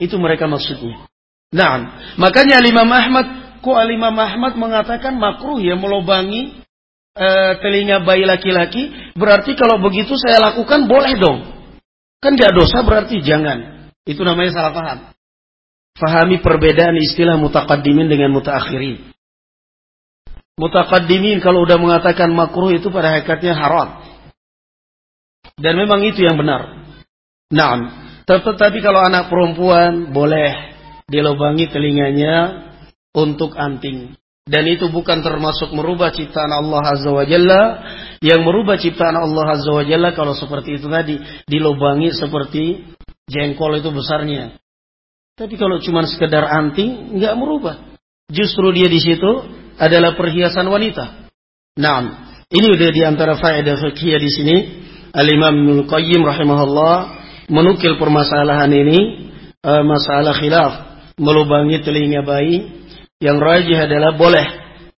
Itu mereka maksudnya. Nah, makanya Imam Ahmad, kok Imam Ahmad mengatakan makruh ya melobangi e, telinga bayi laki-laki, berarti kalau begitu saya lakukan boleh dong. Kan gak dosa berarti jangan. Itu namanya salah paham. Fahami perbedaan istilah mutaqaddimin dengan mutaakhirin. Mutaqaddimin kalau udah mengatakan makruh itu pada hakikatnya haram. Dan memang itu yang benar. Nah, tetapi kalau anak perempuan boleh dilubangi telinganya untuk anting. Dan itu bukan termasuk merubah ciptaan Allah Azza wa Jalla. Yang merubah ciptaan Allah Azza wa Jalla kalau seperti itu tadi. Dilubangi seperti jengkol itu besarnya. Tapi kalau cuma sekedar anting, nggak merubah. Justru dia di situ adalah perhiasan wanita. Nah, ini udah di antara faedah fikih di sini. Al-Imam Ibnu Qayyim rahimahullah menukil permasalahan ini uh, masalah khilaf melubangi telinga bayi yang rajih adalah boleh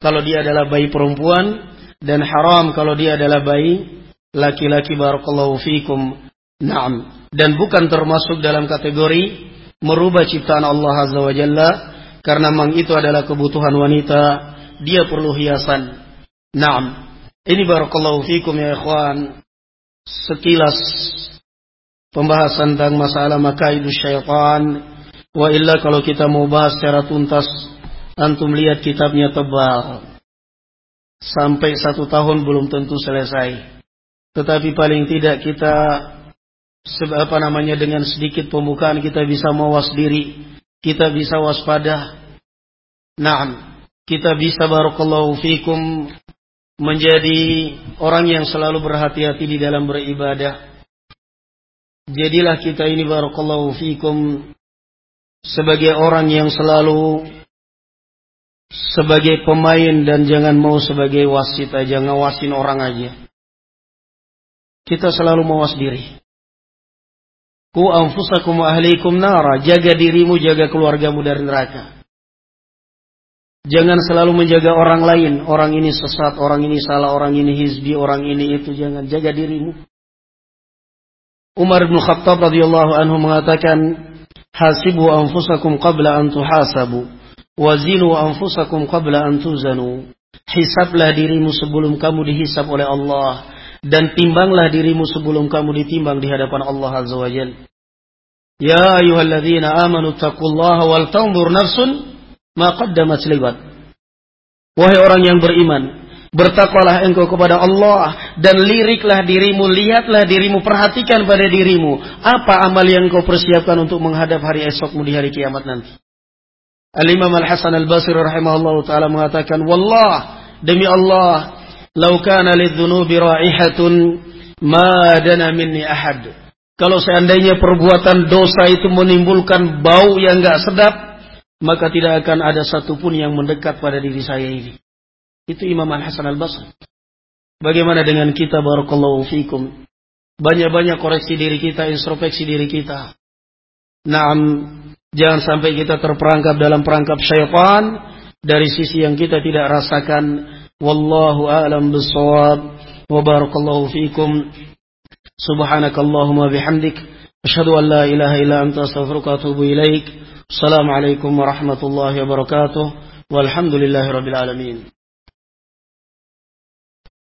kalau dia adalah bayi perempuan dan haram kalau dia adalah bayi laki-laki barakallahu fikum na'am dan bukan termasuk dalam kategori merubah ciptaan Allah azza wa jalla karena memang itu adalah kebutuhan wanita dia perlu hiasan na'am ini barakallahu fikum ya ikhwan sekilas pembahasan tentang masalah makaidu syaitan. Wa illa kalau kita mau bahas secara tuntas, antum lihat kitabnya tebal. Sampai satu tahun belum tentu selesai. Tetapi paling tidak kita apa namanya dengan sedikit pembukaan kita bisa mawas diri, kita bisa waspada. Naam, kita bisa barakallahu fikum menjadi orang yang selalu berhati-hati di dalam beribadah Jadilah kita ini barakallahu fikum sebagai orang yang selalu sebagai pemain dan jangan mau sebagai wasit aja ngawasin orang aja. Kita selalu mawas diri. Ku anfusakum ahlikum nara, jaga dirimu, jaga keluargamu dari neraka. Jangan selalu menjaga orang lain, orang ini sesat, orang ini salah, orang ini hizbi, orang ini itu, jangan jaga dirimu. Umar bin Khattab radhiyallahu anhu mengatakan, "Hasibu anfusakum qabla an tuhasabu, wazinu anfusakum qabla an tuzanu." Hisablah dirimu sebelum kamu dihisab oleh Allah dan timbanglah dirimu sebelum kamu ditimbang di hadapan Allah Azza wa Jalla. Ya ayyuhalladzina amanu taqullaha wal tanzur nafsun ma qaddamat liwat. Wahai orang yang beriman, Bertakwalah engkau kepada Allah dan liriklah dirimu, lihatlah dirimu, perhatikan pada dirimu. Apa amal yang kau persiapkan untuk menghadap hari esokmu di hari kiamat nanti. Al-Imam Al-Hasan Al-Basri rahimahullah ta'ala mengatakan, Wallah, demi Allah, lau kana lidzunubi ra'ihatun Madana minni ahad. Kalau seandainya perbuatan dosa itu menimbulkan bau yang gak sedap, maka tidak akan ada satupun yang mendekat pada diri saya ini. Itu Imam Al-Hasan Al-Basri. Bagaimana dengan kita barakallahu fikum? Banyak-banyak koreksi diri kita, introspeksi diri kita. Naam, jangan sampai kita terperangkap dalam perangkap syaitan dari sisi yang kita tidak rasakan. Wallahu a'lam bissawab. Wa barakallahu fikum. Subhanakallahumma bihamdik. Asyhadu an la ilaha illa anta astaghfiruka wa atubu ilaik. Assalamualaikum warahmatullahi wabarakatuh. Walhamdulillahi rabbil alamin.